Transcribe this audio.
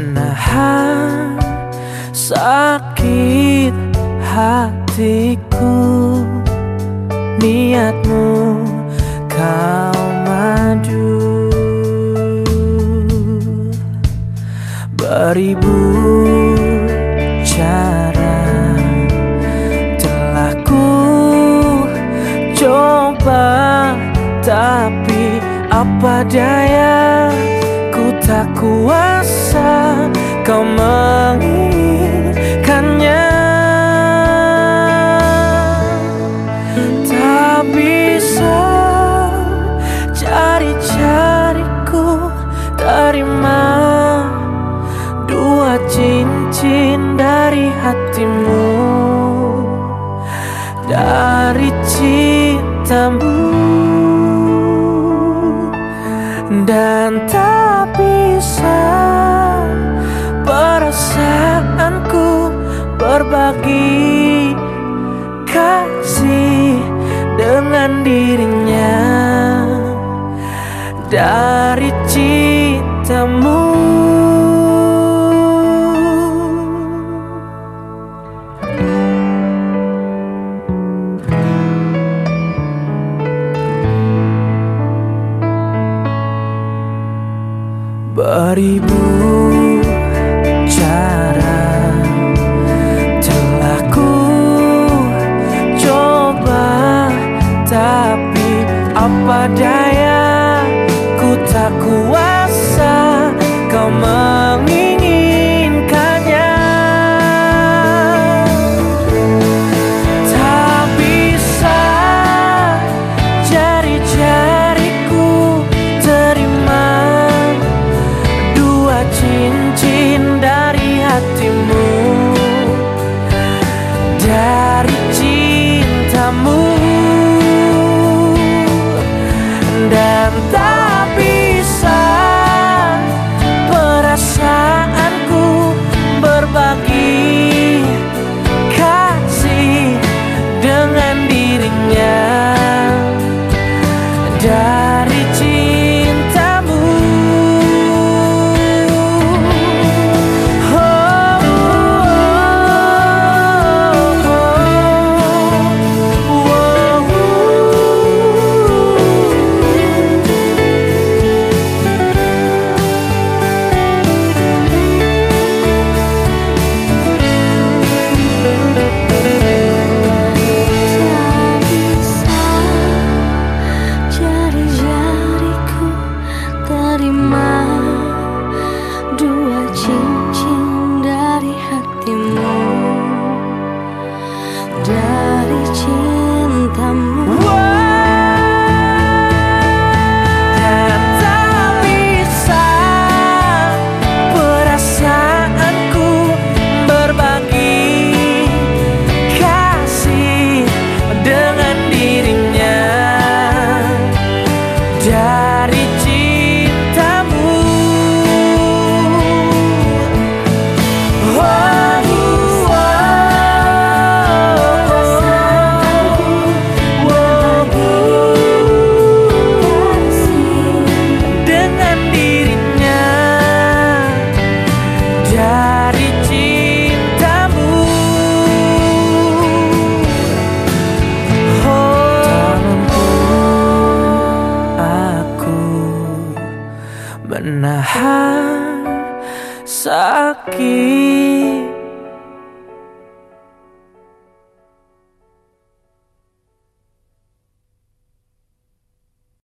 menahan sakit hatiku niatmu kau maju beribu cara telah ku coba tapi apa daya ku tak kuasa? Kau menginginkannya Tak bisa cari-cariku terima Dua cincin dari hatimu. Dari cintamu Dan tak berbagi kasih dengan dirinya dari cintamu. Beribu tak kuasa menahan sakit